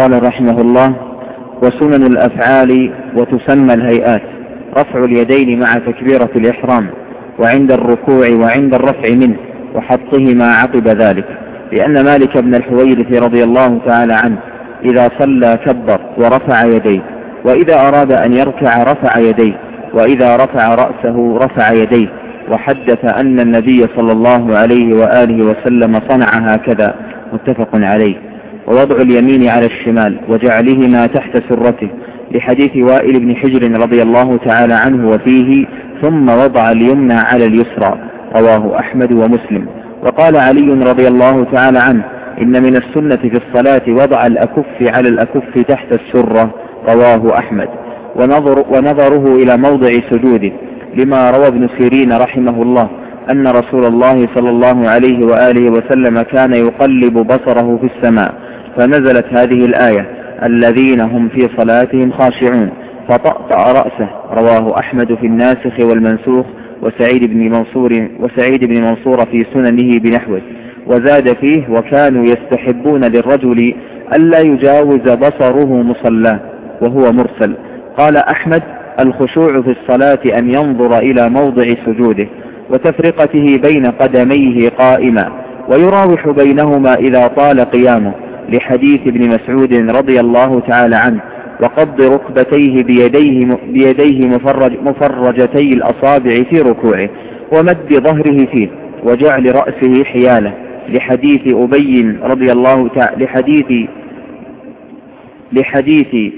قال رحمه الله وسنن الأفعال وتسمى الهيئات رفع اليدين مع تكبيرة الإحرام وعند الركوع وعند الرفع منه وحطهما عقب ذلك. لأن مالك بن الحويرث رضي الله تعالى عنه إذا صلى كبر ورفع يديه وإذا أراد أن يركع رفع يديه وإذا رفع رأسه رفع يديه وحدث أن النبي صلى الله عليه وآله وسلم صنع هكذا متفق عليه. ووضع اليمين على الشمال وجعلهما تحت سرته لحديث وائل بن حجر رضي الله تعالى عنه وفيه ثم وضع اليمنى على اليسرى. رواه أحمد ومسلم. وقال علي رضي الله تعالى عنه إن من السنة في الصلاة وضع الأكف على الأكف تحت السرة. رواه أحمد. ونظر ونظره إلى موضع سجوده لما روى ابن سيرين رحمه الله أن رسول الله صلى الله عليه وآله وسلم كان يقلب بصره في السماء. فنزلت هذه الآية الذين هم في صلاتهم خاشعون. فطأطأ رأسه. رواه أحمد في الناسخ والمنسوخ وسعيد بن منصور وسعيد بن منصور في سننه بنحوه. وزاد فيه وكانوا يستحبون للرجل ألا يجاوز بصره مصلاه وهو مرسل. قال أحمد الخشوع في الصلاة أن ينظر إلى موضع سجوده وتفرقته بين قدميه قائما ويراوح بينهما إذا طال قيامه. لحديث ابن مسعود رضي الله تعالى عنه وقبض ركبتيه بيديه, بيديه مفرج مفرجتي الأصابع في ركوعه ومد ظهره فيه وجعل رأسه حيالة. لحديث أبي رضي الله تعالى لحديث لحديث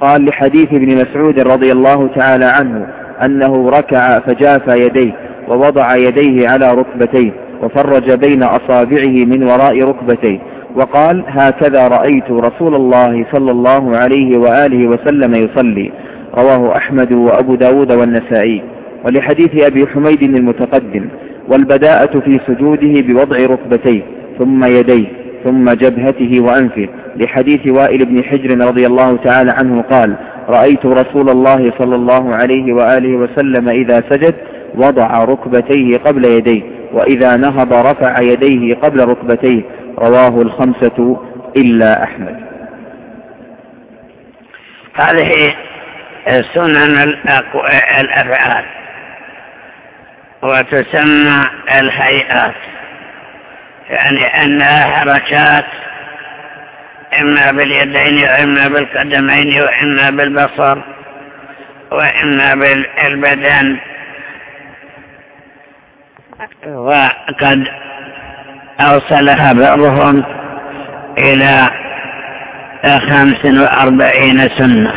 قال لحديث ابن مسعود رضي الله تعالى عنه أنه ركع فجاف يديه ووضع يديه على ركبتيه. وفرج بين أصابعه من وراء ركبتيه. وقال هكذا رأيت رسول الله صلى الله عليه وآله وسلم يصلي. رواه أحمد وأبو داود والنسائي. ولحديث أبي حميد المتقدم والبداءة في سجوده بوضع ركبتيه ثم يديه ثم جبهته وأنفه. لحديث وائل بن حجر رضي الله تعالى عنه قال رأيت رسول الله صلى الله عليه وآله وسلم إذا سجد وضع ركبتيه قبل يديه. وإذا نهض رفع يديه قبل ركبتيه رواه الخمسة إلا أحمد. هذه سنن الأفعال. وتسمى الهيئات. يعني أنها حركات إما باليدين وإما بالقدمين وإما بالبصر وإما بالبدن. وقد أوصلها بعضهم إلى خمس وأربعين سنة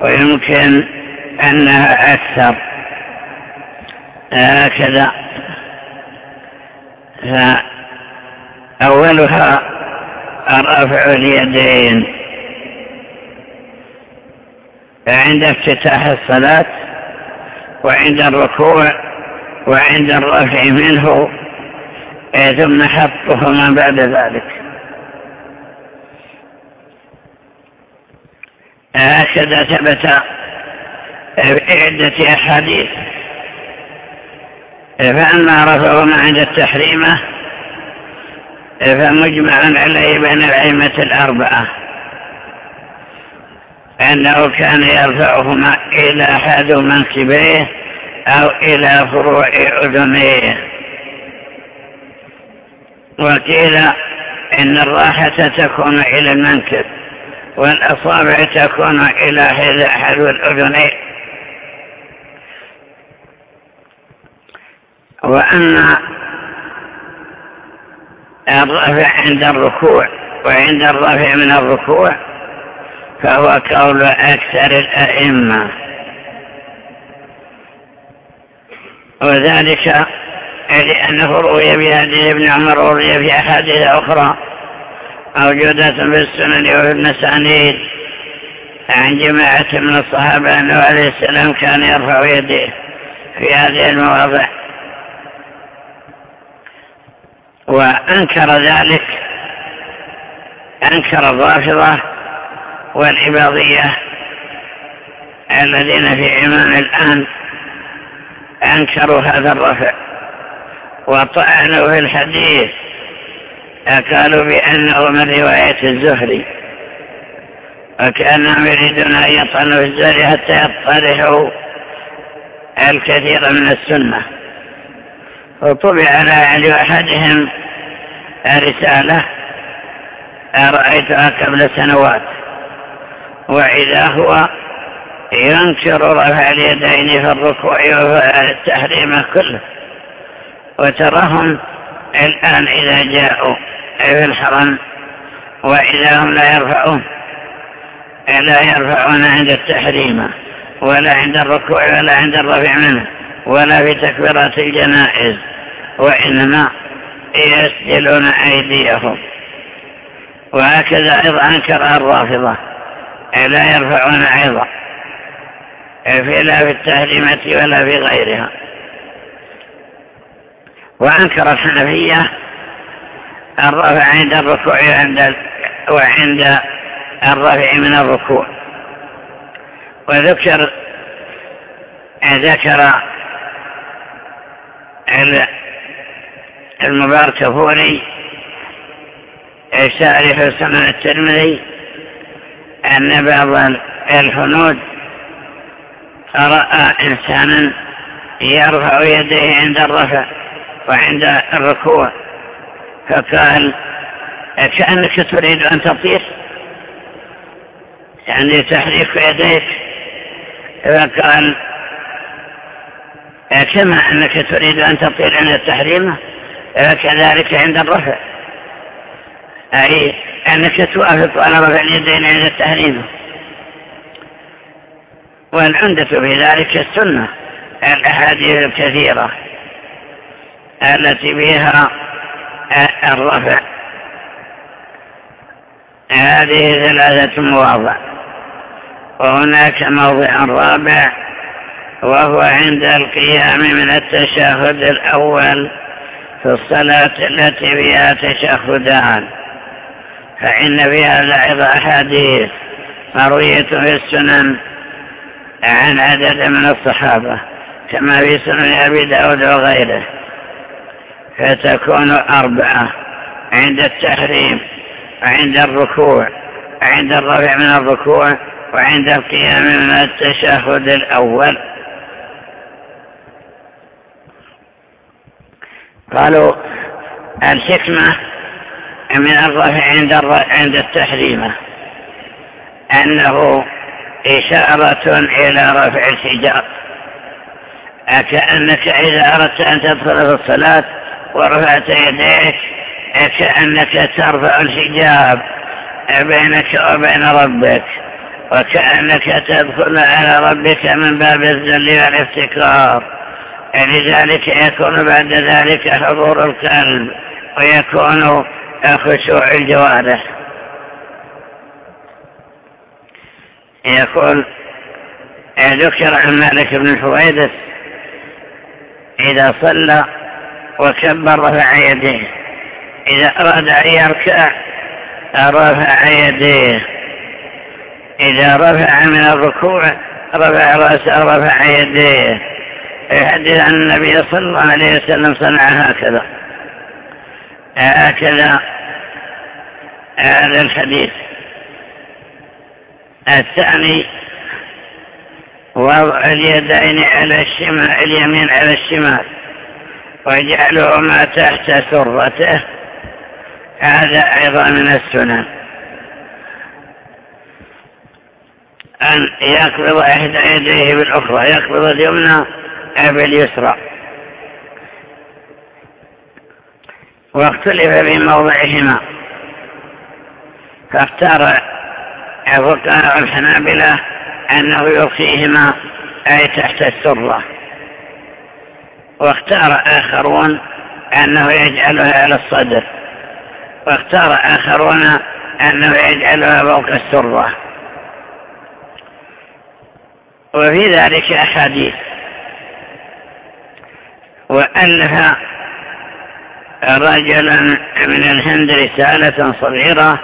ويمكن أنها أكثر. هكذا. فأولها رفع اليدين. عند افتتاح الصلاة وعند الركوع وعند الرفع منه ثم حطهما بعد ذلك. هكذا ثبت في عدة أحاديث. فأما رفعهما عند التحريمة فمجمع عليه بين الأئمة الأربعة. أنه كان يرفعهما إلى أحد منكبيه أو إلى فروع أذنيه وقيل إن الراحة تكون إلى المنكب والأصابع تكون إلى حذو الأذنين وأما الرفع عند الركوع وعند الرفع من الركوع فهو قول أكثر الأئمة. وذلك لأنه روي بهذه ابن عمر وروي في أحاديث أخرى موجودة في السنن وفي المسانيد. عن جماعة من الصحابة أنه عليه السلام كان يرفع يديه في هذه المواضع. وأنكر ذلك أنكر الرافضة والعباضية الذين في إمام الآن أنكروا هذا الرفع. وطعنوا في الحديث. قالوا بأنه من رواية الزهري. وكأنهم يريدون أن يطعنوا في الزهري حتى يطرحوا الكثير من السنة. وطبع على أحدهم رسالة رأيتها قبل سنوات؟ وإذا هو ينكر رفع اليدين في الركوع والتحريم كله. وتراهم الآن إذا جاءوا في الحرم وإذا هم لا يرفعون لا يرفعون عند التحريم ولا عند الركوع ولا عند الرفع منه ولا في تكبيرات الجنائز وإنما يسجلون أيديهم. وهكذا أيضا أنكر الرافضة لا يرفعون أيضا. في لا في التهريمة ولا في غيرها. وأنكر الحنفية الرفع عند الركوع وعند, وعند الرفع من الركوع. وذكر ذكر المبارك فوري شارح سنن الترمذي أن بعض الحنود رأى إنسانا يرفع يديه عند الرفع وعند الركوع فقال كأنك تريد أن تطير؟ يعني تحريك يديك؟ فقال كما أنك تريد أن تطير عند التحريم كذلك عند الرفع. أي أنك توافق على رفع اليدين عند التحريم. والعمدة في ذلك السنة الأحاديث الكثيرة التي بها الرفع. هذه ثلاثة مواضع. وهناك موضع رابع وهو عند القيام من التشهد الأول في الصلاة التي فيها تشهدان. فإن في هذا أيضا أحاديث مروية في السنن عن عدد من الصحابة كما في سنن أبي داود وغيره. فتكون أربعة عند التحريم وعند الركوع عند الرفع من الركوع وعند القيام من التشهد الأول. قالوا الحكمة من الرفع عند عند التحريمة أنه إشارة إلى رفع الحجاب. كأنك إذا أردت أن تدخل في الصلاة ورفعت يديك كأنك ترفع الحجاب بينك وبين ربك وكأنك تدخل على ربك من باب الذل والافتكار. لذلك يكون بعد ذلك حضور القلب ويكون خشوع الجوارح. يقول ذكر عن مالك بن الحويدث إذا صلى وكبر رفع يديه إذا أراد أن يركع رفع يديه إذا رفع من الركوع رفع رأسه رفع يديه يحدث عن النبي صلى الله عليه وسلم صنع هكذا. هكذا هذا الحديث. الثاني وضع اليدين على الشمال اليمين على الشمال وجعلهما تحت سرته. هذا أيضا من السنن. أن يقبض إحدى يديه بالأخرى يقبض اليمنى باليسرى. واختلف في موضعهما. فاختار فقهاء الحنابلة أنه يلقيهما أي تحت السرة. واختار آخرون أنه يجعلها على الصدر. واختار آخرون أنه يجعلها فوق السرة. وفي ذلك أحاديث. وألف رجلا من الهند رسالة صغيرة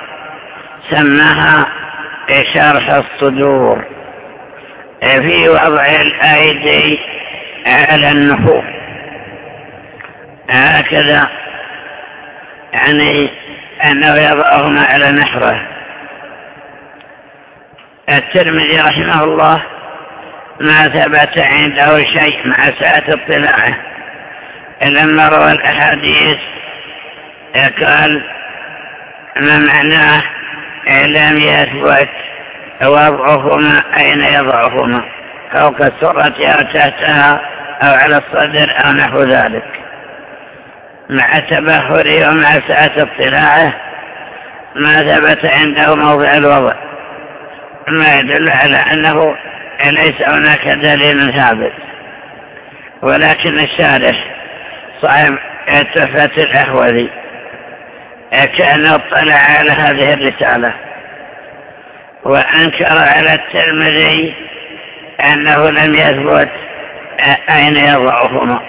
سماها شرح الصدور. في وضع الأيدي على النحور هكذا يعني أنه يضعهما على نحره الترمذي رحمه الله ما ثبت عنده شيء مع ساعة اطلاعه. لما روى الأحاديث قال ما معناه لم يثبت وضعهما أين يضعهما فوق السرة أو تحتها أو على الصدر أو نحو ذلك. مع تبهره ومع سعة اطلاعه ما ثبت عنده موضع الوضع. ما يدل على أنه ليس هناك دليل ثابت. ولكن الشارح صاحب تفة الأحوذي كان اطلع على هذه الرسالة. وأنكر على الترمذي أنه لم يثبت أين يضعهما.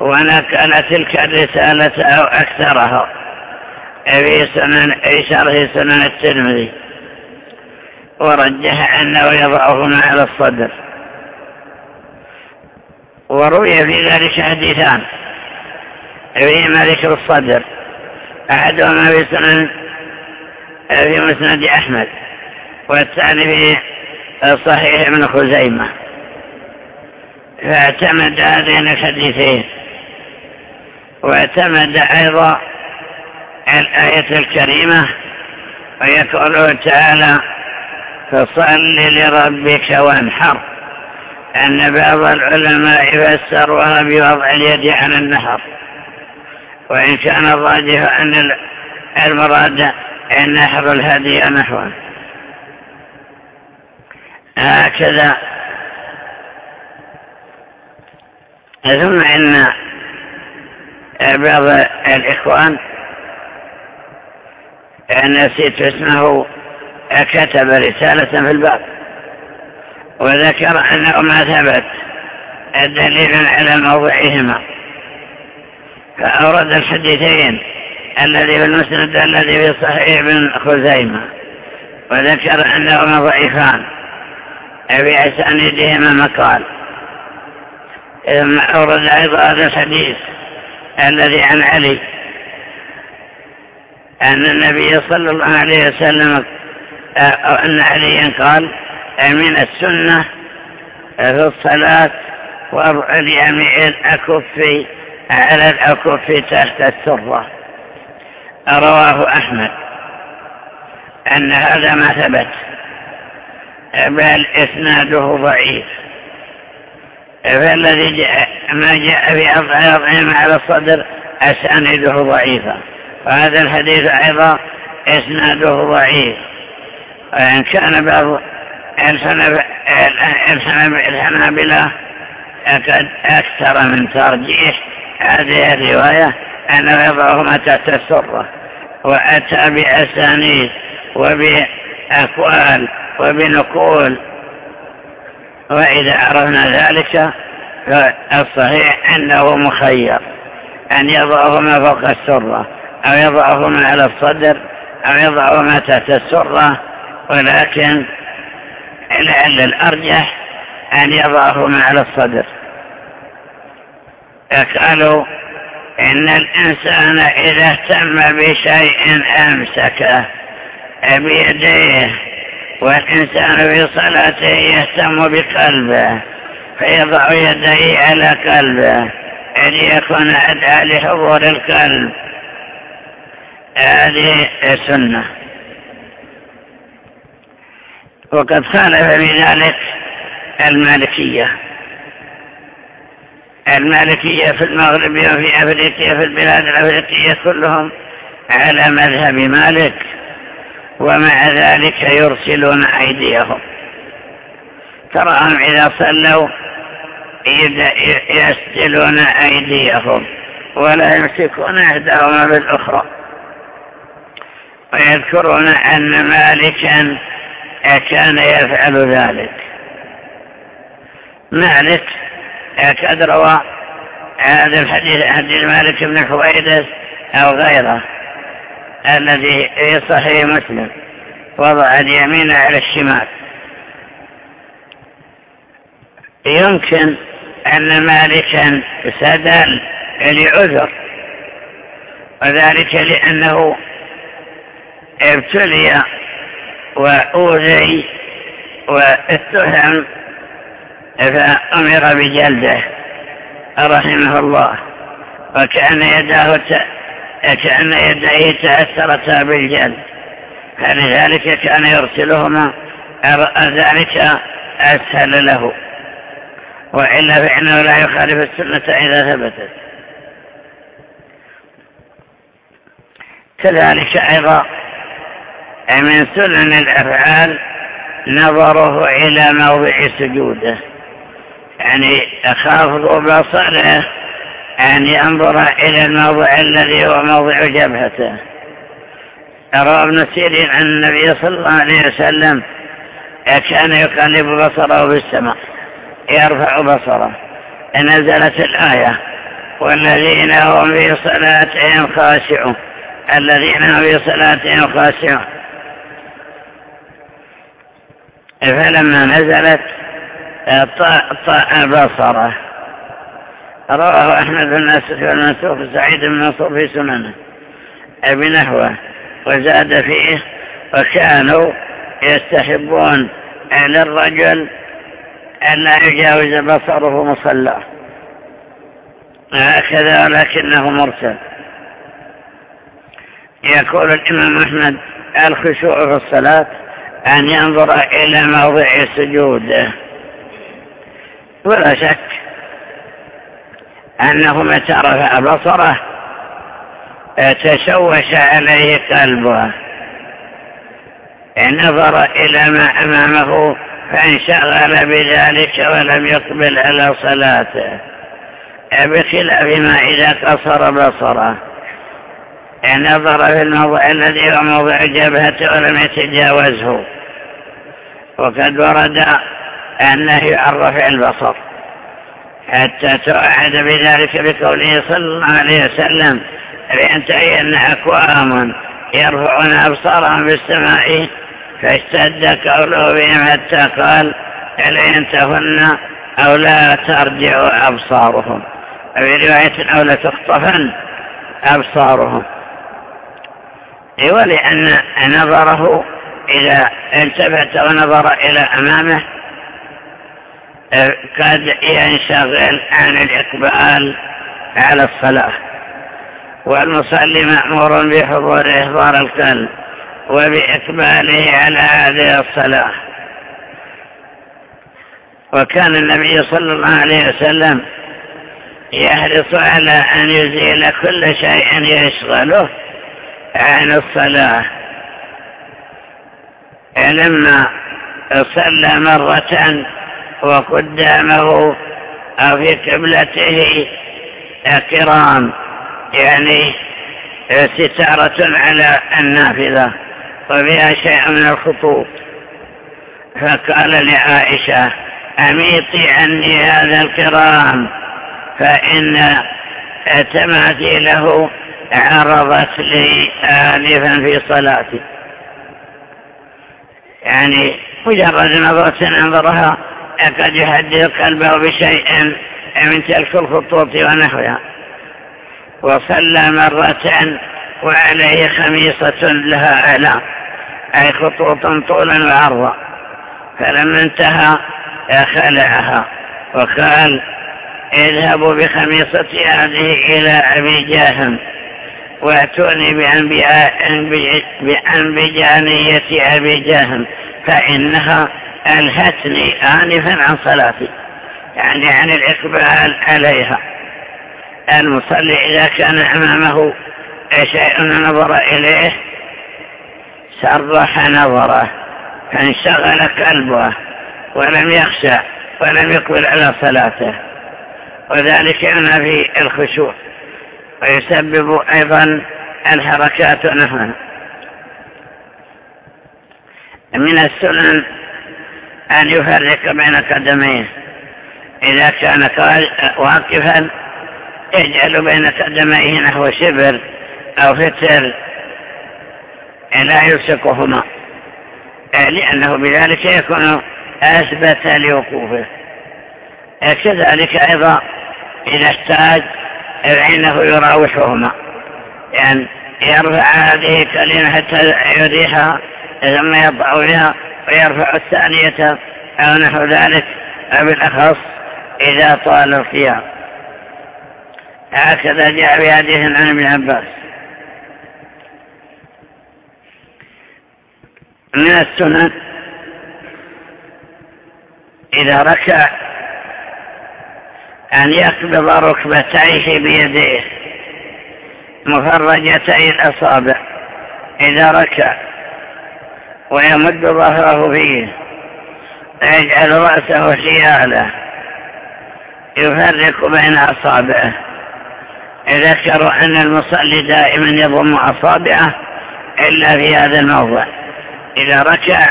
ونقل تلك الرسالة أو أكثرها في سنن شرح سنن الترمذي. ورجح أنه يضعهما على الصدر. وروي في ذلك حديثان. فيهما ذكر الصدر. أحدهما في سنن في مسند أحمد والثاني في صحيح ابن خزيمة. فاعتمد هذين الحديثين واعتمد أيضا الآية الكريمة ويقوله تعالى فصل لربك وانحر. أن بعض العلماء فسروها بوضع اليد على النهر وإن كان الراجح أن المراد نحر الهدي نحوه. هكذا. ثم إن بعض الإخوان نسيت اسمه كتب رسالة في الباب وذكر أنه ما ثبت الدليل على موضعهما. فأورد الحديثين الذي في المسند الذي في صحيح بن خزيمة وذكر أنهما ضعيفان. في أسانيدهما مقال. ثم أورد أيضا هذا الحديث الذي عن علي. أن النبي صلى الله عليه وسلم أو أن عليا قال من السنة في الصلاة وضع اليمين الأكف على الأكف تحت السرة رواه أحمد أن هذا ما ثبت بل إسناده ضعيف. فالذي جاء ما جاء في أضعهم على الصدر أسانده ضعيفة وهذا الحديث أيضا إسناده ضعيف. وإن كان بعض الحنابلة قد أكثر من ترجيح هذه الرواية أنه يضعهما تحت السرة وأتى بأسانيد وبأقوال وبنقول وإذا عرفنا ذلك فالصحيح أنه مخير أن يضعهما فوق السرة أو يضعهما على الصدر أو يضعهما تحت السرة ولكن لعل الأرجح أن يضعهما على الصدر. قالوا إن الإنسان إذا اهتم بشيء أمسكه بيديه والإنسان في صلاته يهتم بقلبه فيضع يديه على قلبه ليكون أدعى لحضور القلب. هذه سنة وقد خالف بذلك المالكية. المالكية في المغرب وفي أفريقيا في البلاد الأفريقية كلهم على مذهب مالك ومع ذلك يرسلون أيديهم. تراهم إذا صلوا يسجلون أيديهم ولا يمسكون إحداهما بالأخرى. ويذكرون أن مالكا كان يفعل ذلك. مالك قد روى هذا الحديث حديث مالك بن حويدس أو غيره الذي في صحيح مسلم وضع اليمين على الشمال. يمكن أن مالكا سدل لعذر وذلك لأنه ابتلي وأوذي واتهم فأمر بجلده رحمه الله وكأن يداه كأن يديه تأثرتا بالجلد فلذلك كان يرسلهما ذلك أسهل له. وإلا فإنه لا يخالف السنة إذا ثبتت. كذلك أيضا من سنن الأفعال نظره إلى موضع سجوده. يعني خافض بصره أن ينظر إلى الموضع الذي هو موضع جبهته. روى ابن سيرين عن النبي صلى الله عليه وسلم كان يقلب بصره في السماء يرفع بصره. نزلت الآية والذين هم في صلاتهم خاشعون. الذين هم في صلاتهم خاشعون. فلما نزلت طاء بصره رواه أحمد بن ناسف والمنسوخ سعيد بن نصر في سننه. بنحوه وزاد فيه وكانوا يستحبون للرجل أن لا يجاوز بصره مصلاه هكذا ولكنه مرسل. يقول الإمام أحمد الخشوع في الصلاة أن ينظر إلى موضع سجوده. ولا شك أنه متى رفع بصره تشوش عليه قلبه. نظر إلى ما أمامه فانشغل بذلك ولم يقبل على صلاته. بخلاف ما إذا قصر بصره. نظر في الموضع الذي هو موضع جبهته ولم يتجاوزه. وقد ورد أنه عن البصر. حتى توعد بذلك بقوله صلى الله عليه وسلم لينتهي أن أكوام يرفعون أبصارهم بالسماء فاشتد قوله بهم حتى قال لينتهن أو لا ترجع أبصارهم؟ في رواية أو لا تخطفن أبصارهم. ولأن نظره إذا التفت ونظر إلى أمامه قد ينشغل عن الإقبال على الصلاة. والمصلي مأمور بحضور إحضار القلب وبإقباله على هذه الصلاة. وكان النبي صلى الله عليه وسلم يحرص على أن يزيل كل شيء يشغله عن الصلاة. لما صلى مرة وقدامه أو في قبلته كرام يعني ستارة على النافذة وفيها شيء من الخطوط فقال لعائشة أميطي عني هذا الكرام فإن تماثيله عرضت لي آلفا في صلاتي. يعني مجرد نظرة أنظرها قد يهدد قلبه بشيء من تلك الخطوط ونحوها. وصلى مرة وعليه خميصة لها أعلام أي خطوط طولا وعرضا. فلما انتهى خلعها وقال اذهبوا بخميصتي هذه إلى أبي جاهم وأتوني بأنبجانية أبي جاهم فإنها ألهتني آنفا عن صلاتي؟ يعني عن الإقبال عليها. المصلي إذا كان أمامه شيء نظر إليه سرح نظره فانشغل قلبه ولم يخشى ولم يقبل على صلاته. وذلك أنا في الخشوع. ويسبب أيضا الحركات نحوها من السنن أن يفرق بين قدميه إذا كان واقفا يجعل بين قدميه نحو شبر أو فتر. لا يلصقهما لأنه بذلك يكون أثبت لوقوفه. كذلك أيضا إذا احتاج فإنه يراوحهما. يعني يرفع هذه الكلمة حتى يريحها ثم يضع بها ويرفع الثانية أو نحو ذلك بالأخص إذا طال القيام هكذا جاء بهذه عن ابن عباس. من السنن إذا ركع أن يقبض ركبتيه بيديه مفرجتي الأصابع. إذا ركع ويمد ظهره فيه ويجعل رأسه شياله يفرق بين أصابعه. ذكروا أن المصلي دائما يضم أصابعه إلا في هذا الموضع. إذا ركع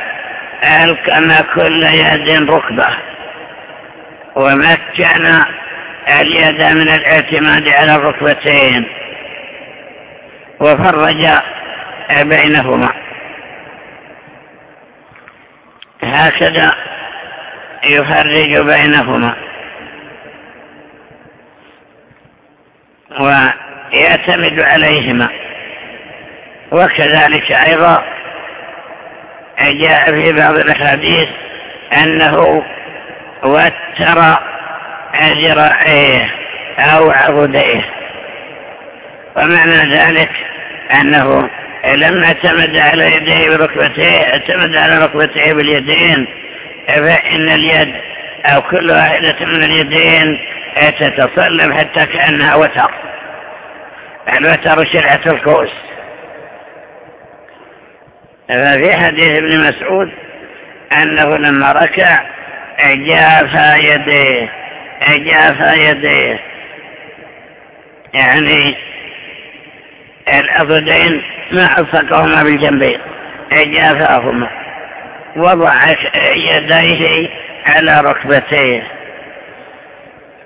ألقم كل يد ركبة. ومكن اليد من الاعتماد على الركبتين. وفرج بينهما. هكذا يفرج بينهما. ويعتمد عليهما. وكذلك أيضا جاء في بعض الأحاديث أنه وتر ذراعيه أو عبديه ومعنى ذلك أنه لما أعتمد على يديه بركبتيه اعتمد على ركبتيه باليدين فإن اليد أو كل واحدة من اليدين تتصلب حتى كأنها وتر. الوتر شرعة الكوس ففي حديث ابن مسعود أنه لما ركع جاف يديه جاف يديه. يعني الأضدين ما ألصقهما بالجنبين جافاهما وضع يديه على ركبتيه.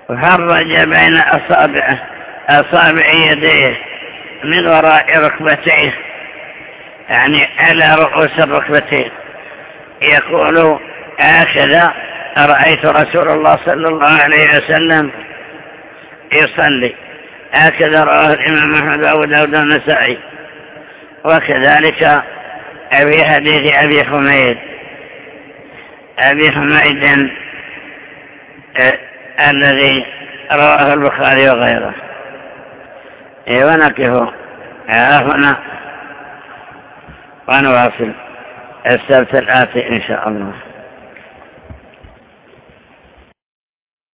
فرج بين أصابعه أصابع يديه من وراء ركبتيه. يعني على رؤوس الركبتين يقول هكذا رأيت رسول الله صلى الله عليه وسلم يصلي. هكذا رواه الإمام أحمد أبو داود النسائي وكذلك في حديث أبي حميد. أبي حميد آه، الذي رواه البخاري وغيره. إيه، ونقف هنا ونواصل. السبت الآتي إن شاء الله.